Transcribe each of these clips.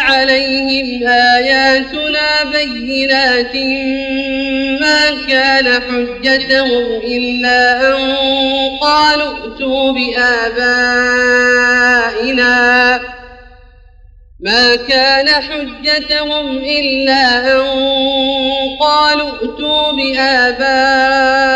عليهم آياتنا بينات ما كان حجتهم إلا أن قالوا ائتوا بآبائنا ما كان حجتهم إلا أن قالوا ائتوا بآبائنا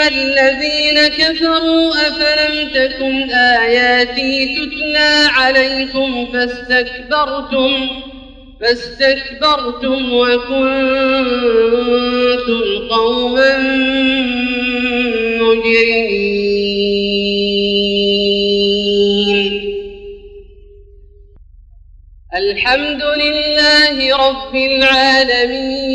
الذين كفروا أفلم تكن آياتي تتلى عليكم فاستكبرتم فاستكبرتم وكنتم قوما مجرمين الحمد لله رب العالمين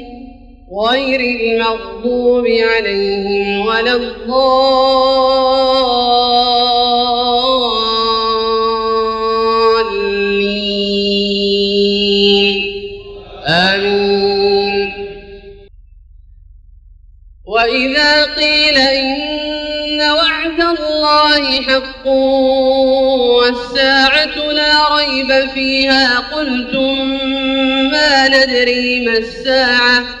غير المغضوب عليهم ولا الضالين. آمين. وإذا قيل إن وعد الله حق والساعة لا ريب فيها قلتم ما ندري ما الساعة؟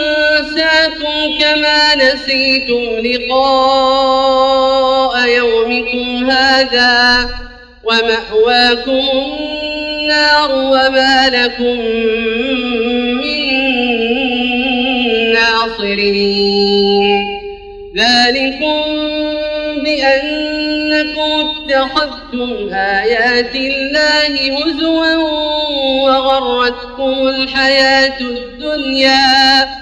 نسيتم لقاء يومكم هذا ومأواكم النار وما لكم الناصرين ذلكم بأنكم اتخذتم آيات الله هزوا وغرتكم الحياة الدنيا.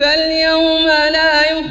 فاليوم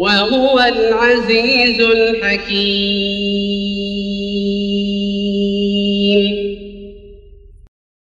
وهو العزيز الحكيم.